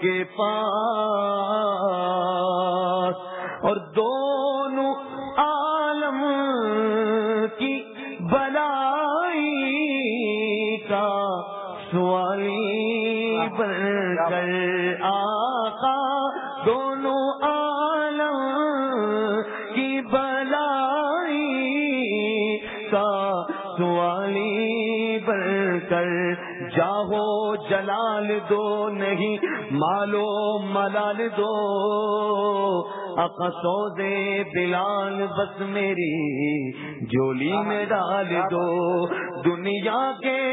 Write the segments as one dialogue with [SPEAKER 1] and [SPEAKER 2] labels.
[SPEAKER 1] کے پاس اور دو جلال دو نہیں، مالو ملال دو۔ اقسو دے بلال، بس میری جولی میں ڈال دو۔ دنیا کے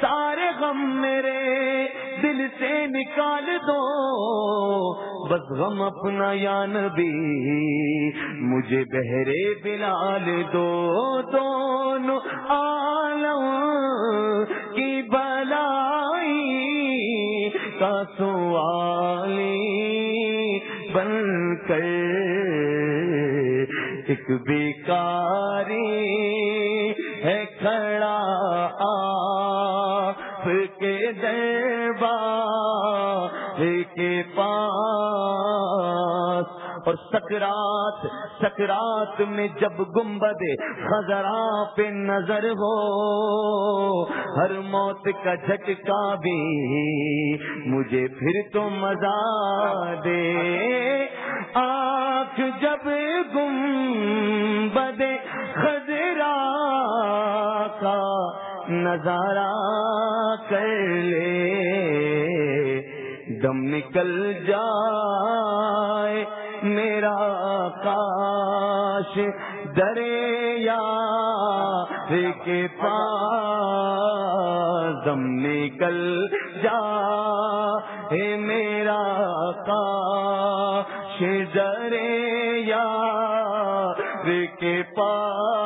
[SPEAKER 1] سارے غم میرے دل سے نکال دو۔ بس غم اپنا یا نبی، مجھے بہرے بلال دو۔ دونوں عالم کا سوالی بن کر ایک بیکاری ہے کھڑا آپ کے دربار کے پاس اور سکرات سکرات میں جب گنبد خزرا پہ نظر ہو، ہر موت کا جھٹکا بھی مجھے پھر تو مزہ دے۔ آنکھ جب گنبد خزرا کا نظارہ کر لے دم نکل جائے میرا کاش دریا کے پاس دم نکل جا ہے میرا کاش دریا کے پاس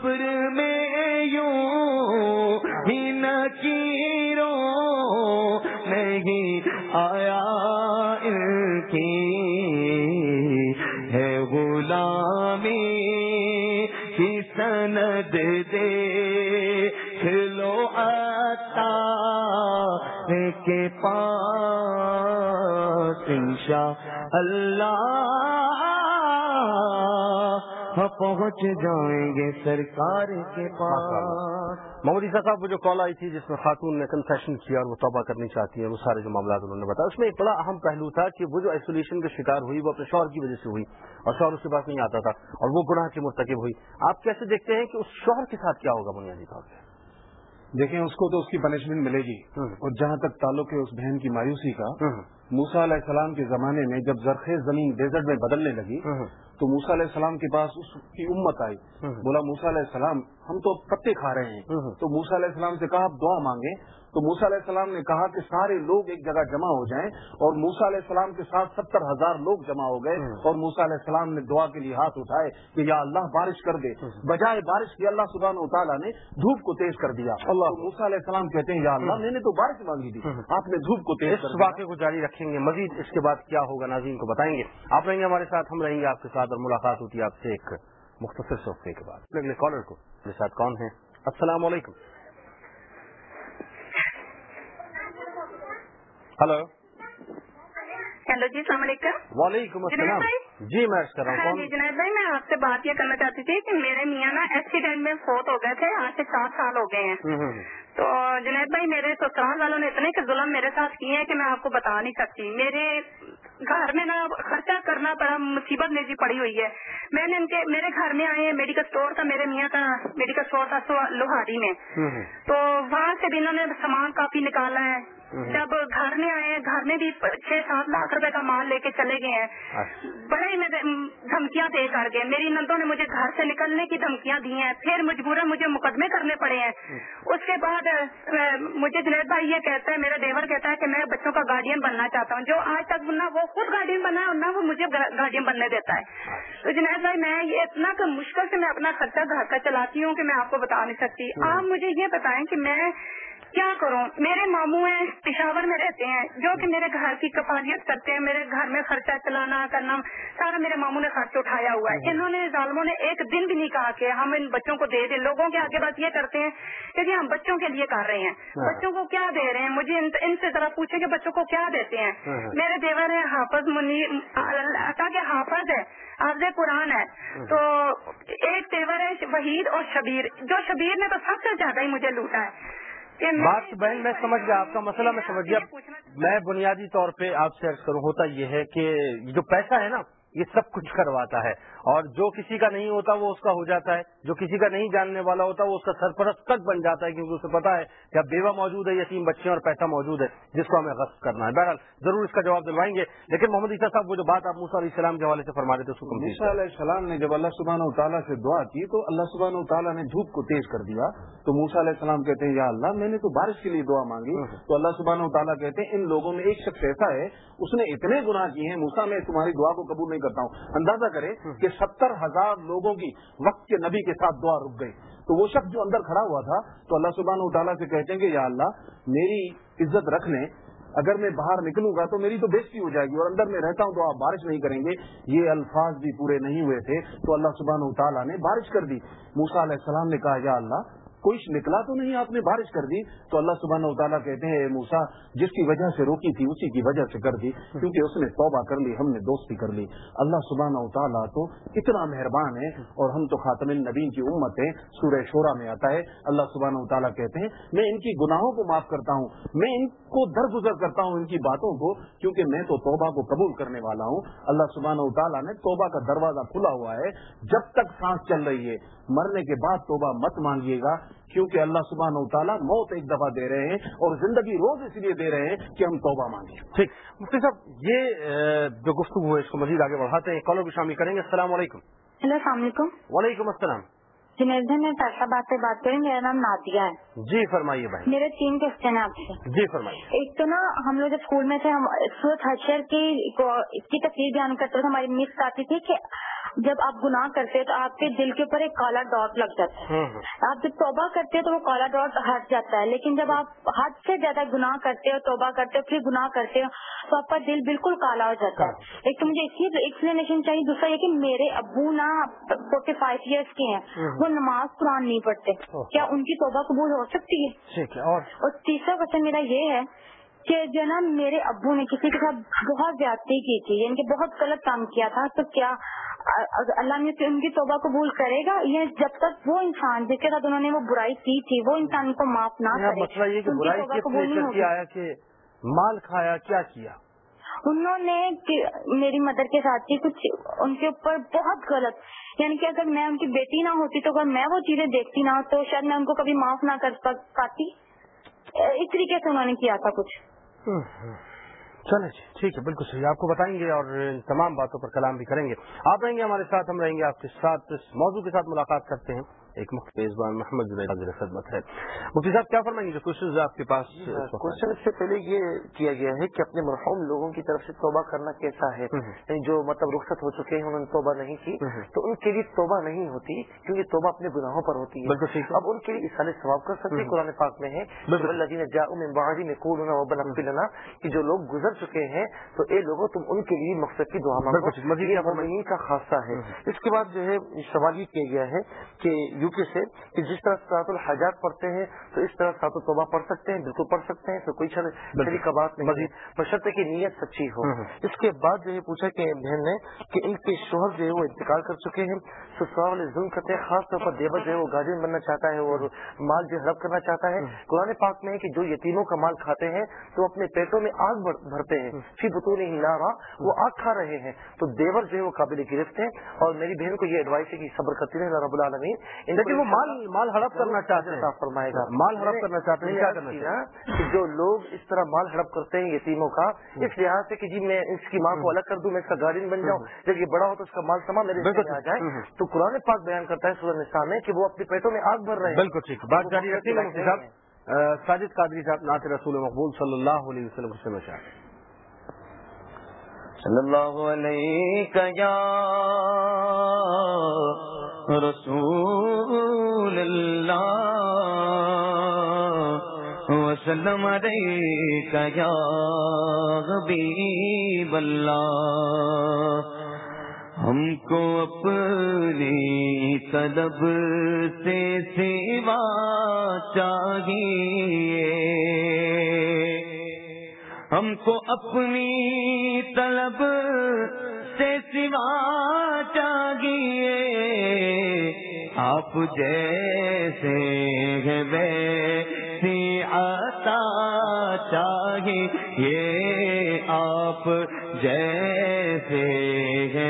[SPEAKER 1] قبر میں یوں ہی نکیروں، نہیں آیا ان کی۔ ہے غلامی کی سند دے کھلو عطا کے پاس انشاء اللہ پہنچ جائیں گے سرکار کے پاس۔
[SPEAKER 2] محمد عیسیٰ صاحب وہ جو کال آئی تھی جس میں خاتون نے کنفیشن کیا اور وہ توبہ کرنی چاہتی ہیں وہ سارے جو معاملات انہوں نے بتایا اس میں ایک بڑا اہم پہلو تھا کہ وہ جو آئسولیشن کا شکار ہوئی وہ اپنے شوہر کی وجہ سے ہوئی اور شوہر اس کے پاس نہیں آتا تھا اور وہ گناہ کی مرتکب ہوئی۔ آپ کیسے دیکھتے ہیں کہ اس شوہر کے ساتھ کیا ہوگا بنیادی طور پہ؟
[SPEAKER 3] دیکھیں اس کو تو اس کی پنشمنٹ ملے گی۔ اور جہاں تک تعلق ہے اس بہن کی مایوسی کا موسا علیہ السلام کے زمانے میں جب زرخیز زمین ڈیزرٹ میں بدلنے لگی تو موسا علیہ السلام کے پاس اس کی امت آئی۔ بولا موسا علیہ السلام ہم تو پتے کھا رہے ہیں۔ تو موسا علیہ السلام سے کہا آپ دعا مانگیں تو موسا علیہ السلام نے کہا کہ سارے لوگ ایک جگہ جمع ہو جائیں اور موسا علیہ السلام کے ساتھ ستر ہزار لوگ جمع ہو گئے اور موسا علیہ السلام نے دعا کے لیے ہاتھ اٹھائے کہ یا اللہ بارش کر دے۔ بجائے بارش کی اللہ سبحانہ و تعالیٰ نے دھوپ کو تیز کر دیا۔ اللہ۔ موسا علیہ السلام کہتے ہیں یا اللہ میں نے تو بارش مانگی تھی۔ آپ نے دھوپ کو تیز اس واقعے
[SPEAKER 2] کو جاری رکھیں گے۔ مزید اس کے بعد کیا ہوگا ناظرین کو بتائیں گے۔ آپ رہیں گے ہمارے ساتھ ہم رہیں گے آپ کے ساتھ اور ملاقات ہوتی ہے آپ سے ایک مختصر صفحے کے بعد۔ اگلے کالر کو۔ میرے ساتھ کون ہیں؟ السلام علیکم۔ ہلو
[SPEAKER 4] ہیلو جی السلام علیکم
[SPEAKER 2] وعلیکم السلام جی میں کر رہا ہوں
[SPEAKER 4] جنید بھائی میں آپ سے بات یہ کرنا چاہتی تھی کہ میرے میاں نا ایکسیڈنٹ میں فوت ہو گئے تھے آج سے سات سال ہو گئے ہیں تو جنید بھائی میرے سسرال والوں نے اتنے کے ظلم میرے ساتھ کیے ہیں کہ میں آپ کو بتا نہیں سکتی میرے گھر میں نا خرچہ کرنا پڑا مصیبت میری پڑی ہوئی ہے میں نے ان کے میرے گھر میں آئے میڈیکل اسٹور تھا میرے میاں کا میڈیکل اسٹور تھا لوہاری میں تو وہاں سے بھی انہوں نے سامان کافی نکالا ہے
[SPEAKER 2] جب
[SPEAKER 4] گھر میں آئے گھر میں بھی چھ سات لاکھ روپے کا مال لے کے چلے گئے ہیں۔ بڑے ہی دھمکیاں دے کر گئے۔ میری نندوں نے مجھے گھر سے نکلنے کی دھمکیاں دی ہیں۔ پھر مجبور مجھے مقدمے کرنے پڑے ہیں۔ اس کے بعد مجھے جنید بھائی یہ کہتا ہے میرا دیور کہتا ہے کہ میں بچوں کا گارڈین بننا چاہتا ہوں۔ جو آج تک نہ وہ خود گارڈین بنا ہے نہ وہ مجھے گارڈین بننے دیتا ہے۔ تو جنید بھائی میں یہ اتنا مشکل سے میں اپنا خرچہ گھر کا چلاتی ہوں کہ میں آپ کو بتا نہیں سکتی۔ آپ مجھے یہ بتائیں کہ میں کیا کروں؟ میرے ماموں ہیں پشاور میں رہتے ہیں جو کہ میرے گھر کی کفالیت کرتے ہیں میرے گھر میں خرچہ چلانا کرنا سارا میرے ماموں نے خرچ اٹھایا ہوا ہے۔ ہاں۔ انہوں نے ظالموں نے ایک دن بھی نہیں کہا کہ ہم ان بچوں کو دے دیں۔ لوگوں کے آگے بات یہ کرتے ہیں کہ جی ہم بچوں کے لیے کر رہے ہیں۔ ہاں۔ بچوں کو کیا دے رہے ہیں؟ مجھے ان سے ذرا پوچھیں کہ بچوں کو کیا دیتے ہیں۔ ہاں، میرے دیور ہیں حافظ منی اللہ کے حافظ ہے حافظ قرآن ہے۔
[SPEAKER 2] تو
[SPEAKER 4] ایک دیور ہے وحید اور شبیر۔ جو شبیر نے تو سب سے زیادہ ہی مجھے لوٹا ہے۔ بات بہن میں سمجھ گیا آپ کا مسئلہ میں سمجھ گیا۔
[SPEAKER 2] میں بنیادی طور پہ آپ سے عرض کروں ہوتا یہ ہے کہ جو پیسہ ہے نا یہ سب کچھ کرواتا ہے۔ اور جو کسی کا نہیں ہوتا وہ اس کا ہو جاتا ہے جو کسی کا نہیں جاننے والا ہوتا وہ اس کا سرپرست تک بن جاتا ہے کیونکہ اسے پتا ہے کہ اب بیوہ موجود ہے یتیم بچے اور پیسہ موجود ہے جس کو ہمیں غصب کرنا ہے۔ بہرحال ضرور اس کا جواب دلوائیں گے۔ لیکن محمد عیسیٰ صاحب وہ جو بات آپ موسیٰ علیہ السلام کے حوالے سے فرما رہے تھے عیسیٰ
[SPEAKER 3] علیہ السلام نے جب اللہ سبحانہ و تعالیٰ سے دعا کی تو اللہ سبحانہ و تعالیٰ نے دھوپ کو تیز کر دیا۔ تو موسا علیہ السلام کہتے ہیں یا اللہ میں نے تو بارش کے لیے دعا مانگی۔ ہاں۔ تو اللہ سبحانہ و تعالیٰ کہتے ہیں ان لوگوں میں ایک شخص ایسا ہے اس نے اتنے گناہ کیے ہیں موسا میں تمہاری دعا کو قبول نہیں کرتا ہوں۔ اندازہ کرے کہ کہ ستر ہزار لوگوں کی وقت کے نبی کے ساتھ دعا رک گئی۔ تو وہ شخص جو اندر کھڑا ہوا تھا، تو اللہ سبحانہ و تعالیٰ سے کہتے ہیں کہ یا اللہ، میری عزت رکھ لیں، اگر میں باہر نکلوں گا تو میری تو بےزتی ہو جائے گی اور اندر میں رہتا ہوں تو آپ بارش نہیں کریں گے۔ یہ الفاظ بھی پورے نہیں ہوئے تھے۔ تو اللہ سبحانہ و تعالیٰ نے بارش کر دی۔ موسا علیہ السلام نے کہا، یا اللہ کوئی نکلا تو نہیں آپ نے بارش کر دی؟ تو اللہ سبحانہ و تعالیٰ کہتے ہیں موسا جس کی وجہ سے روکی تھی، اسی کی وجہ سے کر دی، کیونکہ اس نے توبہ کر لی، ہم نے دوستی کر لی۔ اللہ سبحانہ و تعالیٰ تو اتنا مہربان ہے، اور ہم تو خاتم النبین کی امت ہے سورہ شورا میں آتا ہے، اللہ سبحانہ و تعالیٰ کہتے ہیں، میں ان کی گناہوں کو معاف کرتا ہوں، میں ان کو درگزر کرتا ہوں ان کی باتوں کو، کیونکہ میں تو توبہ کو قبول کرنے والا ہوں۔ اللہ سبحانہ و تعالیٰ نے توبہ کا دروازہ کھلا ہوا ہے۔ جب تک سانس چل رہی ہے، مرنے کے بعد توبہ مت مانگیے گا۔ کیونکہ اللہ سبحانہ و تعالیٰ موت ایک دفعہ دے رہے ہیں اور زندگی روز اس لیے دے رہے ہیں کہ ہم توبہ مانگیں۔
[SPEAKER 2] ٹھیک۔ مفتی صاحب یہ جو گفتگو ہے اس کو مزید آگے بڑھاتے ہیں۔ کالوں کی شامل کریں گے۔ السلام علیکم۔
[SPEAKER 5] ہلو السلام علیکم۔
[SPEAKER 2] وعلیکم السلام۔
[SPEAKER 5] جنید میں پیسہ بات سے بات کریں میرا نام نادیا ہے۔
[SPEAKER 2] جی فرمائیے بھائی۔
[SPEAKER 5] میرے تین کوشچن ہیں آپ سے۔
[SPEAKER 2] جی فرمائیے۔
[SPEAKER 5] ایک تو نا ہم لوگ جب اسکول میں تھے ہم سورت حشر کی اس کی تفریح بیان کرتے تھے ہماری مس آتی تھی کہ جب آپ گناہ کرتے ہیں تو آپ کے دل کے اوپر ایک کالا ڈاٹ لگ جاتا
[SPEAKER 2] ہے۔
[SPEAKER 5] آپ جب توبہ کرتے ہیں تو وہ کالا ڈاٹ ہٹ جاتا ہے لیکن جب آپ حد سے زیادہ گناہ کرتے ہو توبہ کرتے ہو پھر گناہ کرتے ہو تو آپ کا دل بالکل کالا ہو جاتا ہے۔ ایک تو مجھے اس کی ایکسپلینیشن چاہیے دوسرا یہ کہ میرے ابو نا فورٹی فائیو ایئرس کے ہیں۔ وہ نماز قرآن نہیں پڑھتے۔ کیا ان کی توبہ قبول ہو سکتی ہے؟
[SPEAKER 2] اور؟
[SPEAKER 5] تیسرا کوشچن میرا یہ ہے کہ جو نا میرے ابو نے کسی کے ساتھ بہت زیادتی کی تھی یعنی کہ بہت غلط کام کیا تھا تو کیا اللہ نے ان کی توبہ قبول کرے گا یا جب تک وہ انسان جس کے ساتھ انہوں نے وہ برائی کی تھی وہ انسان کو معاف نہ کرے مسئلہ یہ کہ برائی قبول نہیں کیا
[SPEAKER 2] آیا کہ مال کھایا کیا کیا؟
[SPEAKER 5] انہوں نے میری مدر کے ساتھ کچھ ان کے اوپر بہت غلط یعنی کہ اگر میں ان کی بیٹی نہ ہوتی تو اگر میں وہ چیزیں دیکھتی نہ تو شاید میں ان کو کبھی معاف نہ کر پاتی۔ اس طریقے سے انہوں نے کیا تھا کچھ۔
[SPEAKER 2] چلے جی ٹھیک ہے، بالکل صحیح۔ آپ کو بتائیں گے اور ان تمام باتوں پر کلام بھی کریں گے۔ آپ رہیں گے ہمارے ساتھ، ہم رہیں گے آپ کے ساتھ۔ اس موضوع کے ساتھ ملاقات کرتے ہیں۔ ایک مختلف میزبان محمد زبیر خدمت ہے۔ مفتی صاحب کیا فرمائیں گے؟ کوششز آپ کے پاس جی ہاں، کوشچن
[SPEAKER 6] سے پہلے یہ کیا گیا ہے کہ اپنے مرحوم لوگوں کی طرف سے توبہ کرنا کیسا ہے؟ یعنی جو مطلب رخصت ہو چکے ہیں انہوں نے توبہ نہیں کی تو ان کے لیے توبہ نہیں ہوتی کیونکہ توبہ اپنے گناہوں پر ہوتی ہے۔ اب ان کے لیے اصال ثواب کر سکتے قرآن پاک میں ہے۔ کہ جو لوگ گزر چکے ہیں تو اے لوگوں تم ان کے لیے مقصد کی دعا مانگو۔ مزید کا خاصہ ہے۔ اس کے بعد جو ہے سوال یہ کیا گیا ہے کہ یو پی سے کہ جس طرح سات الحجات پڑھتے ہیں تو اس طرح سات الطبہ پڑھ سکتے ہیں بالکل پڑھ سکتے ہیں تو کوئی شریک کا بات نہیں بشرط کی نیت سچی ہو۔ ہاں، ہاں۔ اس کے بعد جو یہ پوچھا کہ بہن نے کہ ان کے شوہر جو ہے وہ انتقال کر چکے ہیں۔ سسرال والے ظلم کرتے ہیں خاص طور پر دیور جو ہے وہ گارجین بننا چاہتا ہے اور مال جو ہے کرنا چاہتا ہے۔ ہاں۔ قرآن پاک میں ہے کہ جو یتیموں کا مال کھاتے ہیں تو اپنے پیٹوں میں آگ بھرتے ہیں۔ پھر بتوں نے ہلا رہا وہ آگ کھا رہے ہیں۔ تو دیور جو ہے وہ قابل گرفت ہیں۔ اور میری بہن کو یہ ایڈوائس ہے کہ صبر کرتی رہے رب العالمین۔ لیکن وہ مال
[SPEAKER 2] مال ہڑپ کرنا چاہتے ہیں۔
[SPEAKER 6] فرمائے گا۔ مال ہڑپ
[SPEAKER 2] کرنا چاہتے ہیں کیا کرنا
[SPEAKER 6] چاہیے کہ جو لوگ اس طرح مال ہڑپ کرتے ہیں یتیموں کا اس لحاظ سے کہ جی میں اس کی ماں کو الگ کر دوں میں اس کا گارڈین بن جاؤں جب یہ بڑا ہو تو اس کا مال سما میرے آ جائے۔ تو قرآن پاک بیان کرتا ہے سورج نسان میں کہ وہ اپنے پیٹوں میں آگ بھر رہے ہیں۔
[SPEAKER 2] بالکل ٹھیک۔ بات جاری رکھتی ہے ساجد قادری صاحب نعت رسول مقبول صلی اللہ علیہ وسلم سے مشاہد
[SPEAKER 1] صلی اللہ علیہ یا رسول اللہ وسلم علیک یا حبیب اللہ ہم کو اپنی طلب سے سیوا چاہیے ہم کو اپنی طلب سے سوا چاہیے۔ آپ جیسے ویسی عطا چاہیے آپ جیسے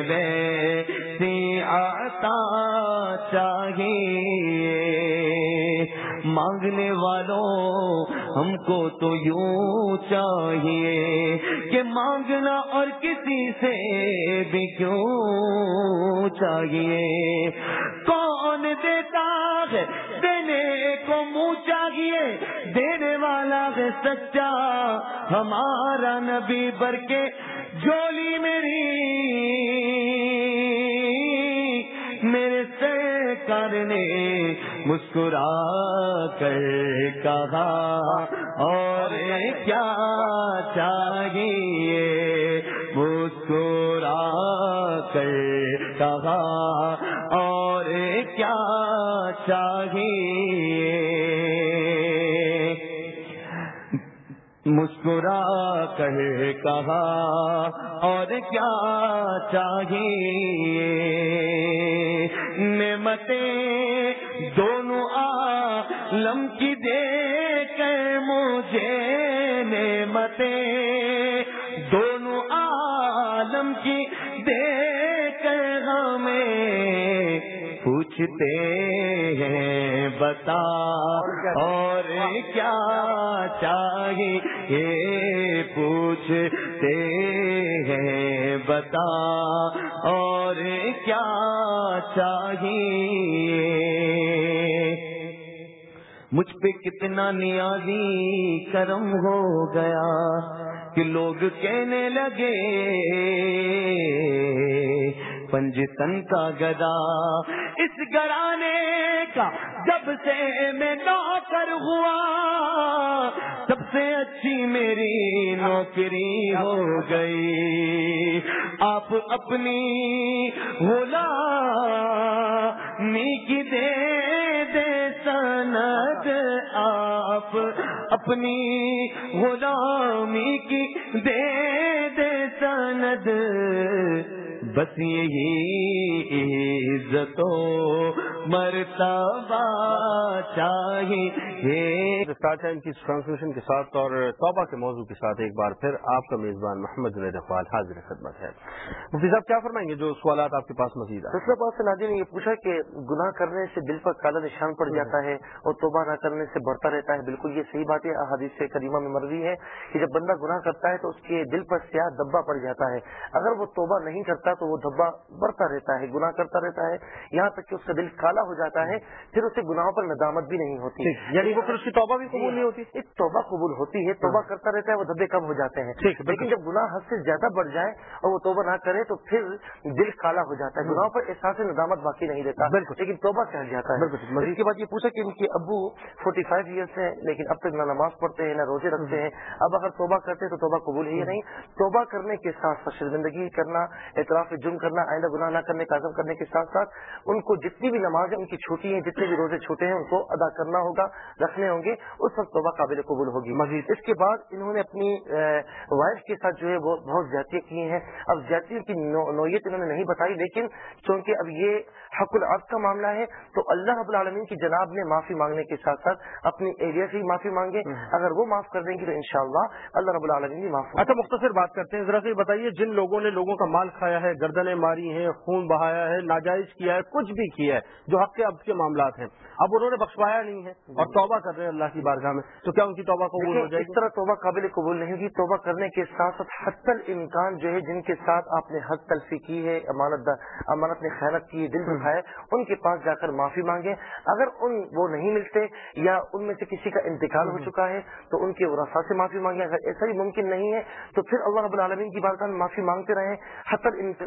[SPEAKER 1] ویسی عطا چاہیے۔ مانگنے والوں ہم کو تو یوں چاہیے کہ مانگنا اور کسی سے بھی کیوں چاہیے؟ کون دیتا ہے دینے کو منہ چاہیے؟ دینے والا ہے سچا ہمارا نبی بر کے جولی میری۔ میرے سرکار نے مسکرا کر کہا، اور کیا چاہیے؟ مسکرا کر کہا، اور کیا چاہیے؟ مسکرا کر کہا، اور کیا چاہیے؟ نعمتیں عالم کی دے کر مجھے نعمتیں۔ دونوں عالم کی دے کر ہمیں پوچھتے ہیں، بتا اور کیا چاہیے؟ پوچھتے ہیں، بتا اور کیا چاہیے؟ مجھ پہ کتنا نیازی کرم ہو گیا کہ لوگ کہنے لگے پنجتن کا گدا اس گرانے کا جب سے میں نوکر ہوا سے اچھی میری نوکری ہو گئی۔ آپ اپنی ہولا نیکی دے دے سند۔ آپ اپنی غلامی کی دے دے سند۔ بس یہی عزت مرتبہ چاہیے
[SPEAKER 2] ٹائم کی ٹرانسلیشن کے ساتھ اور توبہ کے موضوع کے ساتھ ایک بار پھر آپ کا میزبان محمد جنید اقبال حاضر خدمت ہے۔ مفتی صاحب کیا فرمائیں گے جو سوالات آپ کے پاس مزید ہیں؟
[SPEAKER 6] دوسرا بات سے ناظرین نے یہ پوچھا کہ گناہ کرنے سے دل پر کالا نشان پڑ جاتا ہے اور توبہ نہ کرنے سے بڑھتا رہتا ہے۔ بالکل یہ صحیح بات ہے حادث کریمہ میں مروی ہے کہ جب بندہ گناہ کرتا ہے تو اس کے دل پر سیاہ دبا پڑ جاتا ہے۔ اگر وہ توبہ نہیں کرتا تو وہ دھبا بڑھتا رہتا ہے گناہ کرتا رہتا ہے۔ یہاں تک کہ اس کا دل کالا ہو جاتا ہے پھر اسے گناہوں پر ندامت بھی نہیں ہوتی۔ یعنی وہ پھر
[SPEAKER 2] اس کی توبہ بھی قبول نہیں ہوتی۔
[SPEAKER 6] ایک توبہ قبول ہوتی ہے توبہ کرتا رہتا ہے وہ دھبے کم ہو جاتے ہیں۔ لیکن جب گناہ حد سے زیادہ بڑھ جائے اور وہ توبہ نہ کرے تو پھر دل کالا ہو جاتا ہے۔ گناہوں پر احساس ندامت باقی نہیں رہتا لیکن توبہ چڑھ جاتا ہے۔ اس کے بعد یہ پوچھا کہ ان کے ابو فورٹی فائیو ایئرس ہیں لیکن اب تک نہ نماز پڑھتے ہیں نہ روزے رکھتے ہیں۔ اب اگر توبہ کرتے تو توبہ قبول ہی نہیں؟ توبہ کرنے کے ساتھ ساتھ شرمندگی کرنا اعتراف جرم کرنا آئندہ گناہ نہ کرنے کا عزم کرنے کے ساتھ ساتھ ان کو جتنی بھی نماز ان کی چھوٹی ہیں جتنے بھی روزے چھوٹے ہیں ان کو ادا کرنا ہوگا رکھنے ہوں گے اس وقت توبہ قابل قبول ہوگی۔ مزید۔ اس کے بعد انہوں نے اپنی وائف کے ساتھ جو ہے وہ بہت زیادتیاں کی ہیں۔ اب زیادتی کی نوعیت انہوں نے نہیں بتائی لیکن چونکہ اب یہ حق العرض کا معاملہ ہے تو اللہ رب العالمین کی جناب نے معافی مانگنے کے ساتھ ساتھ اپنی ایریا سے ہی معافی مانگے۔ اگر وہ معاف کر دیں گی تو انشاءاللہ اللہ رب العالمین بھی معاف اچھا
[SPEAKER 2] مختصر بات کرتے ہیں۔ ذرا سے بتائیے جن لوگوں نے لوگوں کا مال کھایا ہے گردنیں ماری ہیں خون بہایا ہے ناجائز کیا ہے کچھ بھی کیا ہے جو حق کے اب کے معاملات ہیں۔ اب انہوں نے بخشوایا نہیں ہے اور جی۔ توبہ کر رہے ہیں اللہ کی بارگاہ میں۔ تو کیا ان کی توبہ قبول ہو جائے اس
[SPEAKER 6] طرح توبہ قابل قبول نہیں ہوگی۔ توبہ کرنے کے ساتھ ساتھ حت امکان جو ہے جن کے ساتھ آپ نے حق تلفی کی ہے امانت امانت نے خیرت کی دل دکھایا ان کے پاس جا کر معافی مانگے اگر ان وہ نہیں ملتے یا ان میں سے کسی کا انتقال ہو چکا ہے تو ان کے رسا سے معافی مانگیں۔ اگر ایسا ہی ممکن نہیں ہے تو پھر اللہ رب العالمین کی بارگاہ میں معافی مانگتے رہے حت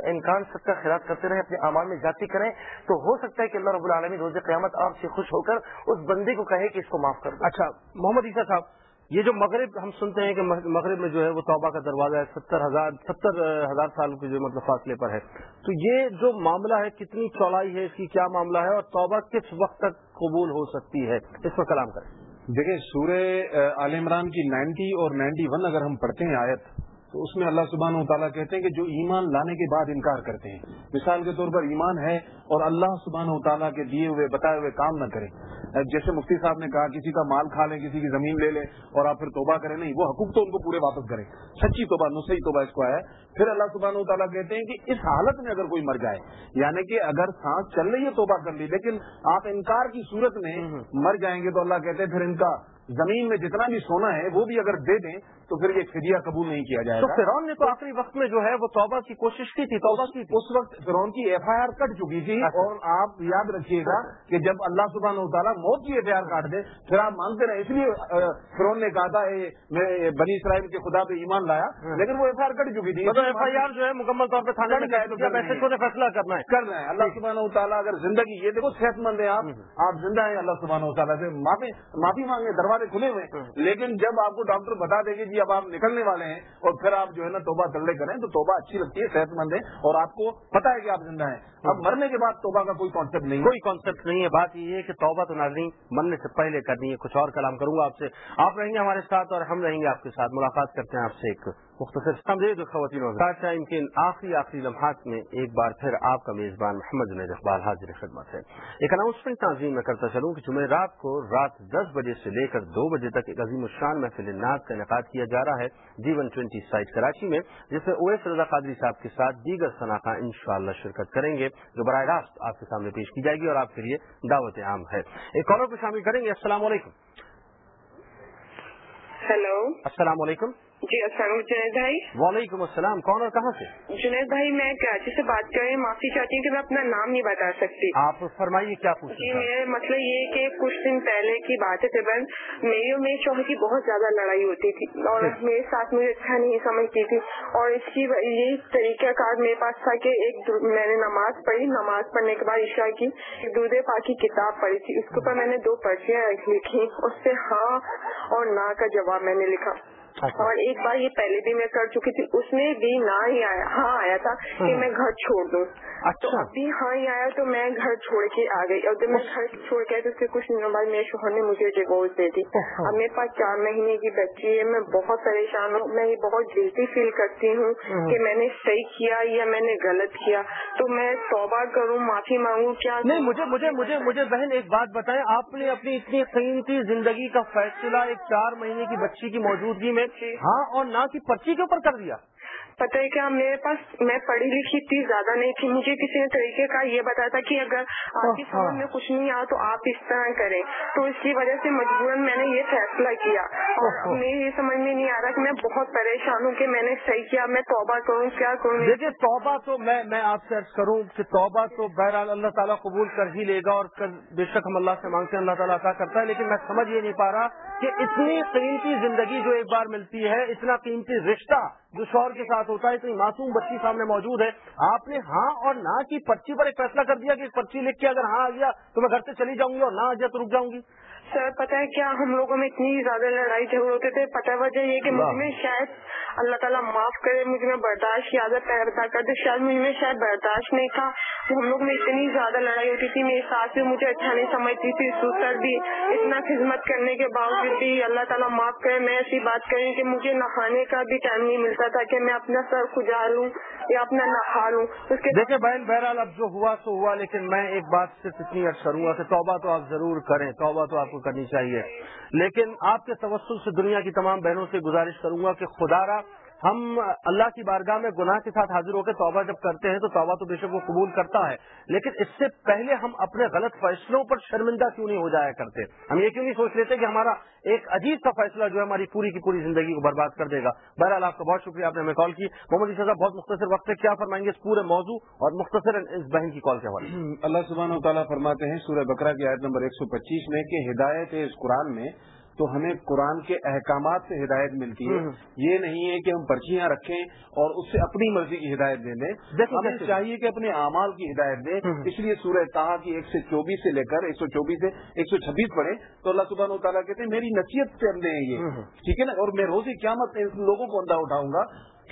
[SPEAKER 6] امکان سب کا خیرات کرتے رہیں اپنے امان میں جاتی کریں تو ہو سکتا ہے کہ اللہ رب العالمین روز قیامت آپ سے خوش ہو کر اس بندے کو کہے کہ اس کو معاف کر دیں
[SPEAKER 2] اچھا محمد عیسیٰ صاحب یہ جو مغرب ہم سنتے ہیں کہ مغرب میں جو ہے وہ توبہ کا دروازہ ہے ستر ہزار ستر ہزار سال کے جو مطلب فاصلے پر ہے۔ تو یہ جو معاملہ ہے کتنی چوڑائی ہے اس کی کیا معاملہ ہے اور توبہ کس وقت تک قبول ہو سکتی ہے؟ اس پر کلام کریں۔
[SPEAKER 3] دیکھیں سورہ عال عمران کی نائنٹی اور نائنٹی ون اگر ہم پڑھتے ہیں آیت تو اس میں اللہ سبحانہ و تعالیٰ کہتے ہیں کہ جو ایمان لانے کے بعد انکار کرتے ہیں۔ مثال کے طور پر ایمان ہے اور اللہ سبحانہ و تعالیٰ کے دیے ہوئے بتائے ہوئے کام نہ کریں جیسے مفتی صاحب نے کہا کسی کا مال کھا لیں کسی کی زمین لے لیں اور آپ پھر توبہ کریں نہیں وہ حقوق تو ان کو پورے واپس کریں سچی توبہ نسخی توبہ اس کو ہے۔ پھر اللہ سبحانہ و تعالیٰ کہتے ہیں کہ اس حالت میں اگر کوئی مر جائے یعنی کہ اگر سانس چل رہی ہے توبہ کر لی لیکن آپ انکار کی صورت میں مر جائیں گے تو اللہ کہتے ہیں پھر ان کا زمین میں جتنا بھی سونا ہے وہ بھی اگر دے دیں تو پھر یہ فدیہ قبول نہیں کیا جائے تو
[SPEAKER 2] فرون نے تو آخری وقت میں جو ہے وہ توبہ کی کوشش کی تھی توبہ کی
[SPEAKER 3] اس وقت فرون کی ایف آئی آر کٹ چکی تھی۔ اچھا۔ اور آپ یاد رکھیے گا کہ جب اللہ سبحانہ و تعالیٰ موت کی ایف آئی آر کاٹ دے پھر آپ مانتے رہے۔ اس لیے فرون نے کہا تھا میں بنی اسرائیل کے خدا پہ ایمان لایا ہاں۔ لیکن وہ ایف آئی آر کٹ چکی تھی۔ مطلب ایف آئی
[SPEAKER 2] آر جو ہے مکمل طور پہ تھانے میں تو فیصلہ کرنا ہے۔
[SPEAKER 3] کرنا ہے اللہ سبحانہ و تعالیٰ اگر زندگی یہ دیکھو صحت مند ہے آپ۔ ہاں۔ آپ زندہ ہیں اللہ سبحانہ و تعالیٰ سے معافی مانگے دروازے کھلے ہوئے ہاں۔ لیکن جب آپ کو ڈاکٹر بتا دیں گے کہ اب آپ نکلنے والے ہیں اور پھر آپ جو ہے نا توبہ تلے کریں تو توبہ اچھی لگتی ہے صحت مند ہے اور آپ کو پتا ہے کہ آپ زندہ ہیں۔ اب مرنے کے بعد توبہ کا کوئی کانسیپٹ نہیں کوئی
[SPEAKER 2] کانسیپٹ نہیں ہے۔ بات یہ ہے کہ توبہ تو نازنی مرنے سے پہلے کرنی ہے۔ کچھ اور کلام کروں گا آپ سے۔ آپ رہیں گے ہمارے ساتھ اور ہم رہیں گے آپ کے ساتھ۔ ملاقات کرتے ہیں آپ سے ایک مختصر خواتین ٹائم کے آخری آخری لمحات میں ایک بار پھر آپ کا میزبان محمد جنید اقبال حاضر خدمت ہے۔ ایک اناؤنسمنٹ تعظیم میں کرتا چلوں کہ جمعہ رات کو رات دس بجے سے لے کر دو بجے تک ایک عظیم الشان محفل ناز کا انعقاد کیا جا رہا ہے۔ G one twenty site Karachi میں جس میں او ایس رضا قادری صاحب کے ساتھ دیگر صنعتہ انشاءاللہ شرکت کریں گے جو براہ راست آپ کے سامنے پیش کی جائے گی اور آپ کے لیے دعوت عام ہے۔ ایک کالر کو شامل کریں گے۔ السلام علیکم۔
[SPEAKER 7] ہیلو
[SPEAKER 2] السلام علیکم۔
[SPEAKER 7] جی السلام جنید بھائی۔
[SPEAKER 2] وعلیکم السلام کون اور کہاں سے؟
[SPEAKER 7] جنید بھائی میں کراچی سے بات کر رہی ہوں۔ معافی چاہتی ہوں کہ میں اپنا نام نہیں بتا سکتی۔
[SPEAKER 2] آپ فرمائیے کیا پوچھ جی
[SPEAKER 7] میرا مسئلہ یہ کہ کچھ دن پہلے کی بات ہے تقریباً میری اور میرے شوہر کی بہت زیادہ لڑائی ہوتی تھی۔ اور جی۔ میرے ساتھ مجھے اچھا نہیں سمجھتی تھی۔ اور اس کی یہی طریقہ کار میرے پاس تھا کہ ایک میں نے نماز پڑھی۔ نماز پڑھنے کے بعد عشاء کی دودھ پا کی کتاب پڑھی تھی۔ اس کے اوپر میں نے دو پرچیاں لکھی۔ اس سے ہاں اور نہ کا جواب میں نے لکھا۔
[SPEAKER 2] اچھا۔
[SPEAKER 7] اور ایک بار یہ پہلے بھی میں کر چکی تھی اس میں بھی نہ ہی آیا ہاں آیا تھا کہ ہاں۔ میں گھر چھوڑ دوں۔
[SPEAKER 2] اچھا۔ تو
[SPEAKER 7] ابھی ہاں ہی آیا تو میں گھر چھوڑ کے آ گئی۔ اور جب میں گھر چھوڑ کے آئی تو اس کے کچھ دنوں بعد میرے شوہر نے مجھے ڈیوس دے دی۔ اچھا۔ اب میرے پاس چار مہینے کی بچی ہے میں بہت پریشان ہوں۔ میں یہ بہت گلٹی فیل کرتی ہوں ہاں۔ کہ میں نے صحیح کیا یا میں نے غلط کیا۔ تو میں توبہ کروں معافی مانگوں کیا نہیں مجھے مجھے مجھے مجھے
[SPEAKER 2] بہن ایک بات بتائیں آپ نے اپنی اتنی قیمتی زندگی کا فیصلہ ایک چار مہینے کی بچی کی موجودگی میں ہاں اور نہ کی پرچی کے اوپر کر دیا۔
[SPEAKER 7] پتہ ہے کیا میرے پاس میں پڑھی لکھی اتنی زیادہ نہیں تھی۔ مجھے کسی نے طریقے کا یہ بتایا تھا کہ اگر آپ کی سمجھ میں کچھ نہیں آ تو آپ اس طرح کریں۔ تو اس کی وجہ سے مجبوراً میں نے یہ فیصلہ کیا۔ اور مجھے یہ سمجھ میں نہیں آ رہا کہ میں بہت پریشان ہوں کہ میں نے صحیح کیا میں توبہ کروں کیا کروں۔ دیکھیے
[SPEAKER 2] توبہ تو میں میں آپ سے کروں کہ توبہ تو بہرحال اللہ تعالیٰ قبول کر ہی لے گا اور بے شک ہم اللہ سے مانگتے ہیں اللہ تعالیٰ عطا کرتا ہے لیکن میں سمجھ یہ نہیں پا رہا کہ اتنی قیمتی زندگی جو ایک بار ملتی ہے اتنا قیمتی رشتہ جو شوہر کے ساتھ ہوتا ہے اتنی معصوم بچی سامنے موجود ہے۔ آپ نے ہاں اور نہ کی پرچی پر ایک فیصلہ کر دیا کہ پرچی لکھ کے اگر ہاں آ گیا تو میں گھر سے چلی جاؤں گی اور نہ آ گیا تو رک جاؤں گی۔
[SPEAKER 7] سر پتا ہے کیا ہم لوگوں میں اتنی زیادہ لڑائی جھگڑے ہوتے تھے؟ پتہ وجہ یہ کہ مجھ میں شاید اللہ تعالیٰ معاف کرے مجھ میں برداشت یادہ پیدا کر دے۔ شاید مجھ میں شاید برداشت نہیں تھا۔ ہم لوگ میں اتنی زیادہ لڑائی ہوتی تھی میری ساتھ بھی مجھے اچھا نہیں سمجھتی تھی۔ سر بھی اتنا خدمت کرنے کے باوجود بھی اللہ تعالیٰ معاف کرے۔ میں ایسی بات کریں کہ مجھے نہانے کا بھی ٹائم نہیں ملتا تھا کہ میں اپنا سر کھجا لوں یا اپنا نہا لوں۔ اس کے دیکھیں
[SPEAKER 2] بہن بہرحال اب جو ہوا سو ہوا لیکن میں ایک بات صرف اتنی عرض کروں گا کہ توبہ تو آپ ضرور کریں۔ توبہ تو آپ کو کرنی چاہیے۔ لیکن آپ کے توسل سے دنیا کی تمام بہنوں سے گزارش کروں گا کہ خدا را ہم اللہ کی بارگاہ میں گناہ کے ساتھ حاضر ہو کے توبہ جب کرتے ہیں تو توبہ تو بے شک وہ قبول کرتا ہے، لیکن اس سے پہلے ہم اپنے غلط فیصلوں پر شرمندہ کیوں نہیں ہو جایا کرتے؟ ہم یہ کیوں نہیں سوچ لیتے کہ ہمارا ایک عجیب سا فیصلہ جو ہے ہماری پوری کی پوری زندگی کو برباد کر دے گا؟ بہرحال آپ کا بہت شکریہ، آپ نے ہمیں کال کی۔ محمد صاحب، بہت مختصر وقت سے کیا فرمائیں گے اس پورے موضوع اور مختصر اس بہن کی کال کے حوالے
[SPEAKER 3] اللہ سبحانہ و تعالیٰ فرماتے ہیں سورہ بکرا کی آیت نمبر ایک سو پچیس میں کہ ہدایت اس قرآن میں تو ہمیں قرآن کے احکامات سے ہدایت ملتی ہے۔ یہ نہیں ہے کہ ہم پرچیاں رکھیں اور اس سے اپنی مرضی کی ہدایت دے دیں۔
[SPEAKER 2] ہمیں
[SPEAKER 3] چاہیے کہ اپنے اعمال کی ہدایت دیں۔ اس لیے سورہ تاہا کی ایک سے چوبیس سے لے کر ایک سو چوبیس سے ایک سو چھبیس پڑھے تو اللہ سبحانہ و تعالیٰ کہتے ہیں میری نصیحت سے اندے ہیں یہ۔ ٹھیک ہے نا؟ اور میں روزی قیامت میں لوگوں کو اندھا اٹھاؤں گا۔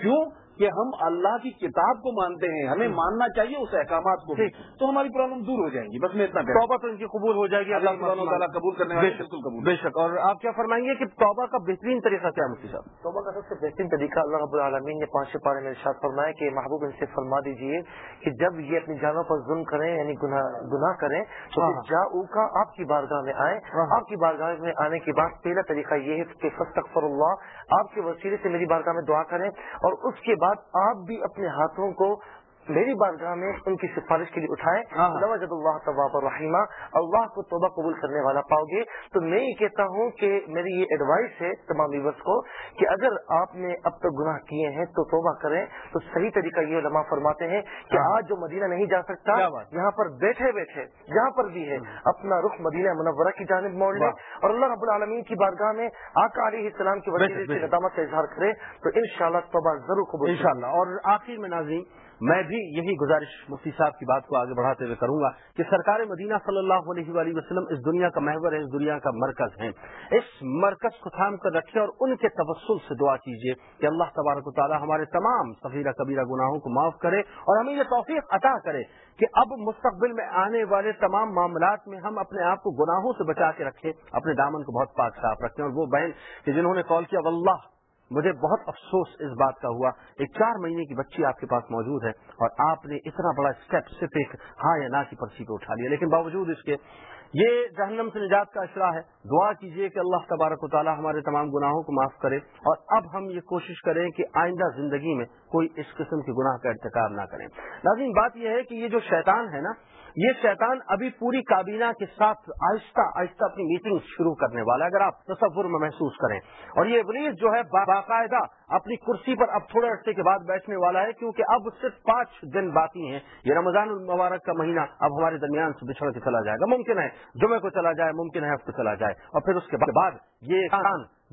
[SPEAKER 3] کیوں؟ کہ ہم اللہ کی کتاب کو مانتے ہیں ہمیں ماننا چاہیے اس احکامات کو تو ہماری پرابلم دور ہو جائیں گی بس میں اتنا توبہ
[SPEAKER 2] تو ان کی قبول ہو جائے گی اللہ تعالیٰ
[SPEAKER 3] قبول کرنے والے بالکل قبول بے
[SPEAKER 2] شک اور آپ کیا فرمائیں گے کہ توبہ کا بہترین طریقہ کیا مفتی صاحب؟
[SPEAKER 6] توبہ کا سب سے بہترین طریقہ اللہ رب العالمین نے پانچ پارے میں ارشاد فرمایا کہ محبوب ان سے فرما دیجیے کہ جب یہ اپنی جانوں پر ظلم کریں یعنی گناہ کریں تو ہاں۔ جا کا آپ کی بارگاہ میں آئیں۔ ہاں۔ آپ کی بارگاہ میں آنے کے بعد پہلا طریقہ یہ ہے کہ فستغفر اللہ آپ کے وسیلے سے میری بارگاہ میں دعا کریں اور اس کے بعد آپ بھی اپنے ہاتھوں کو میری بارگاہ میں ان کی سفارش کے لیے اٹھائے ہاں۔ جب اللہ طباب الرحیمہ اللہ کو توبہ قبول کرنے والا پاؤ گے۔ تو میں یہ کہتا ہوں کہ میری یہ ایڈوائس ہے تمام ویورس کو کہ اگر آپ نے اب تک گناہ کیے ہیں تو توبہ کریں۔ تو صحیح طریقہ یہ علماء فرماتے ہیں کہ ہاں۔ آج جو مدینہ نہیں جا سکتا یہاں پر بیٹھے بیٹھے جہاں پر بھی ہے۔ اپنا رخ مدینہ منورہ کی جانب موڑ لے اور اللہ رب العالمین کی بارگاہ میں آقا علیہ السلام کی وجہ سے ندامت کا اظہار کرے۔ تو ان شاء اللہ توبہ ضرور قبول ان
[SPEAKER 2] اور آخر میں ناظرین میں بھی یہی گزارش مفتی صاحب کی بات کو آگے بڑھاتے ہوئے کروں گا کہ سرکار مدینہ صلی اللہ علیہ وآلہ وسلم اس دنیا کا محور ہے، اس دنیا کا مرکز ہے اس مرکز کو تھام کر رکھے اور ان کے تبسل سے دعا کیجیے کہ اللہ تبارک و تعالیٰ ہمارے تمام سفیرہ کبیرہ گناہوں کو معاف کرے اور ہمیں یہ توفیق عطا کرے کہ اب مستقبل میں آنے والے تمام معاملات میں ہم اپنے آپ کو گناہوں سے بچا کے رکھیں، اپنے دامن کو بہت پاک صاف رکھیں۔ اور وہ بہن کہ جنہوں نے کال کیا، واللہ مجھے بہت افسوس اس بات کا ہوا ایک چار مہینے کی بچی آپ کے پاس موجود ہے اور آپ نے اتنا بڑا اسٹیپ صرف ایک ہاں یا نہ کی پرچی کو اٹھا لیا۔ لیکن باوجود اس کے یہ جہنم سے نجات کا اشرا ہے۔ دعا کیجیے کہ اللہ تبارک و تعالی ہمارے تمام گناہوں کو معاف کرے اور اب ہم یہ کوشش کریں کہ آئندہ زندگی میں کوئی اس قسم کے گناہ کا ارتکاب نہ کریں۔ لیکن بات یہ ہے کہ یہ جو شیطان ہے نا یہ شیطان ابھی پوری کابینہ کے ساتھ آہستہ آہستہ اپنی میٹنگ شروع کرنے والا ہے، اگر آپ تصور میں محسوس کریں۔ اور یہ ابلیس جو ہے باقاعدہ اپنی کرسی پر اب تھوڑے عرصے کے بعد بیٹھنے والا ہے، کیونکہ اب صرف پانچ دن باقی ہیں۔ یہ رمضان المبارک کا مہینہ اب ہمارے درمیان سے بچھڑ کے چلا جائے گا۔ ممکن ہے جمعے کو چلا جائے، ممکن ہے ہفتے چلا جائے۔ اور پھر اس کے بعد یہ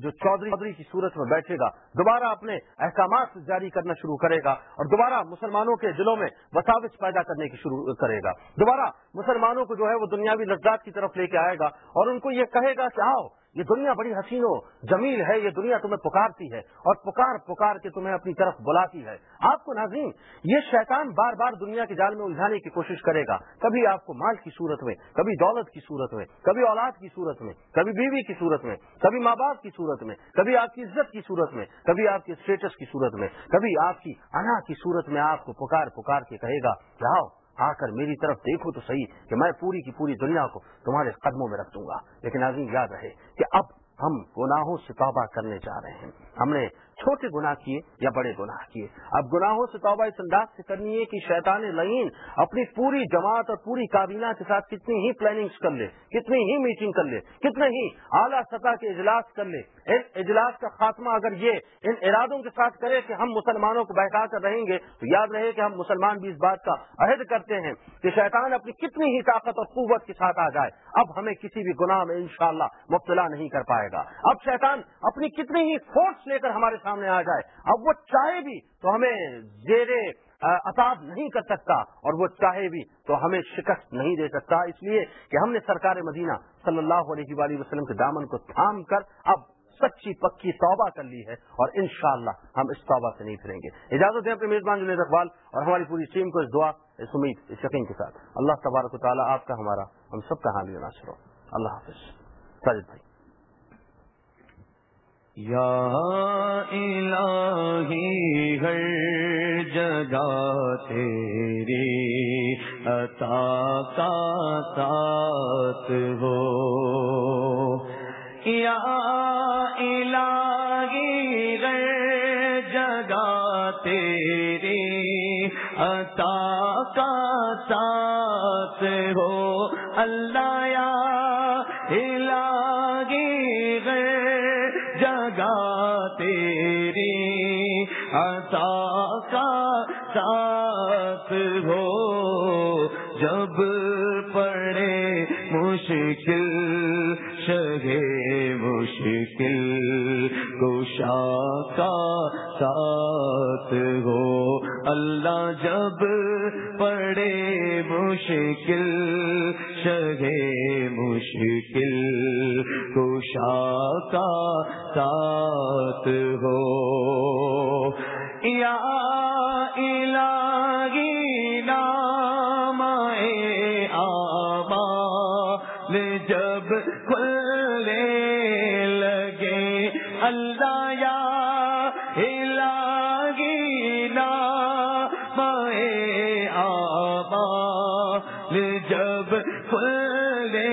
[SPEAKER 2] جو چودھری چودھری کی صورت میں بیٹھے گا، دوبارہ اپنے احکامات جاری کرنا شروع کرے گا اور دوبارہ مسلمانوں کے دلوں میں وساوس پیدا کرنے کی شروع کرے گا۔ دوبارہ مسلمانوں کو جو ہے وہ دنیاوی لذات کی طرف لے کے آئے گا اور ان کو یہ کہے گا کہ آؤ یہ دنیا بڑی حسین و جمیل ہے، یہ دنیا تمہیں پکارتی ہے اور پکار پکار کے تمہیں اپنی طرف بلاتی ہے۔ آپ کو ناظرین، یہ شیطان بار بار دنیا کے جال میں الجھانے کی کوشش کرے گا۔ کبھی آپ کو مال کی صورت میں، کبھی دولت کی صورت میں، کبھی اولاد کی صورت میں، کبھی بیوی کی صورت میں، کبھی ماں باپ کی صورت میں، کبھی آپ کی عزت کی صورت میں، کبھی آپ کے اسٹیٹس کی صورت میں، کبھی آپ کی انا کی صورت میں آپ کو پکار پکار کے کہے گا جاؤ آ کر میری طرف دیکھو تو صحیح کہ میں پوری کی پوری دنیا کو تمہارے قدموں میں رکھ دوں گا۔ لیکن آدمی یاد رہے کہ اب ہم گناہوں سے توبہ کرنے جا رہے ہیں۔ ہم نے چھوٹے گناہ کیے یا بڑے گناہ کیے۔ اب گناہوں سے توبہ اس انداز سے کرنی ہے کہ شیطان لعین اپنی پوری جماعت اور پوری کابینہ کے ساتھ کتنی ہی پلاننگز کر لے، کتنی ہی میٹنگ کر لے کتنے ہی اعلیٰ سطح کے اجلاس کر لے۔ ان اجلاس کا خاتمہ اگر یہ ان ارادوں کے ساتھ کرے کہ ہم مسلمانوں کو بہکا کر رہیں گے، تو یاد رہے کہ ہم مسلمان بھی اس بات کا عہد کرتے ہیں کہ شیطان اپنی کتنی ہی طاقت اور قوت کے ساتھ آ جائے۔ اب ہمیں کسی بھی گناہ میں انشاءاللہ مبتلا نہیں کر پائے گا۔ اب شیطان اپنی کتنی ہی فورس لے کر ہمارے ساتھ سامنے آ جائے۔ اب وہ چاہے بھی تو ہمیں زیر اتاب نہیں کر سکتا، اور وہ چاہے بھی تو ہمیں شکست نہیں دے سکتا۔ اس لیے کہ ہم نے سرکار مدینہ صلی اللہ علیہ وآلہ وسلم کے دامن کو تھام کر اب سچی پکی توبہ کر لی ہے، اور انشاءاللہ ہم اس توبہ سے نہیں پھریں گے۔ اجازت دیں اپنے میزبان جنید اقبال اور ہماری پوری ٹیم کو اس دعا، اس امید، اس یقین کے ساتھ۔ اللہ تبارک و تعالیٰ آپ کا، ہمارا، ہم سب کا حامی ناصر ہو۔ اللہ حافظ۔ ساجد بھائی۔
[SPEAKER 1] یا الہی ہر جگہ تیری عطا کا ساتھ ہو۔ یا الہی ہر جگہ تیری عطا کا ساتھ ہو۔ اللہ یا عطا کا ساتھ ہو جب پڑے مشکل شگے مشکل کوشا کا ساتھ ہو۔ اللہ جب پڑے مشکل شگے مشکل کوشا کا ساتھ ہو۔ یا الہی نام آبا جب کھلنے لگے۔ اللہ یا الہی نام آبا جب کھلنے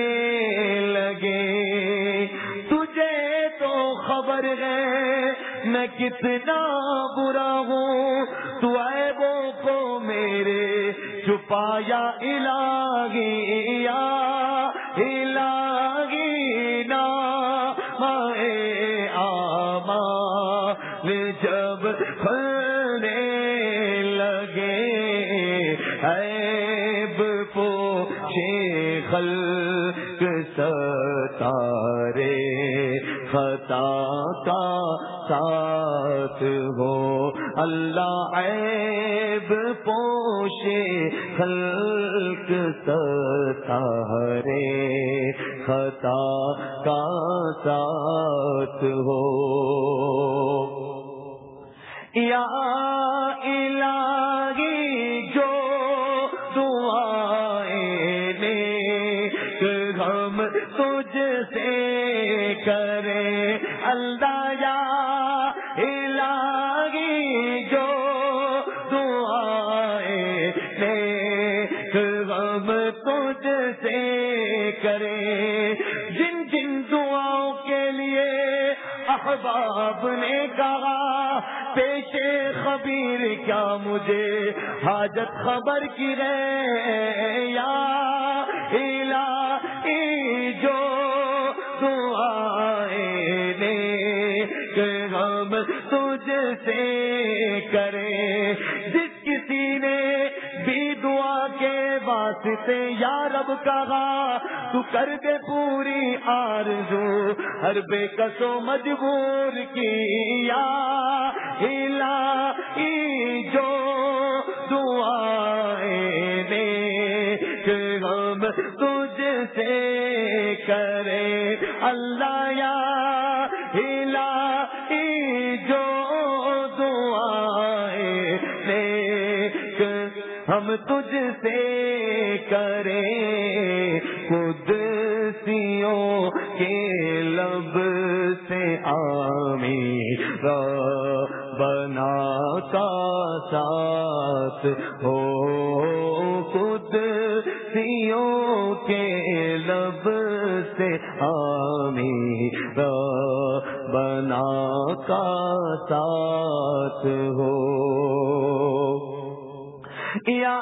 [SPEAKER 1] لگے۔ تجھے تو خبر ہے میں کتنا برا ہوں تو عیبوں کو میرے چھپایا الہی، یا الہی نا، مائے آما جب کھلنے لگے عیب پوچھے خلق ستارے، خطا کا ساتھ ہو اللہ عیب پوشے خلق ستارے خطا کا ساتھ ہو۔ یا سب تجھ سے کرے جن جن دعاؤں کے لیے احباب نے کہا پیشے خبیر کیا مجھے؟ حاجت خبر کی رے یا الہی جو واسطے یا رب کہا تو کر دے پوری آرزو، ہر بے کسو مجبور کیا ہلا جو دعائیں ہم تجھ سے کرے اللہ یا ہلا جو دعائیں ہم تجھ سے کریں خود سیوں کے لب سے آمی بنا کا ساتھ ہو خود سیوں کے لب سے آمی بنا کا ساتھ ہو یا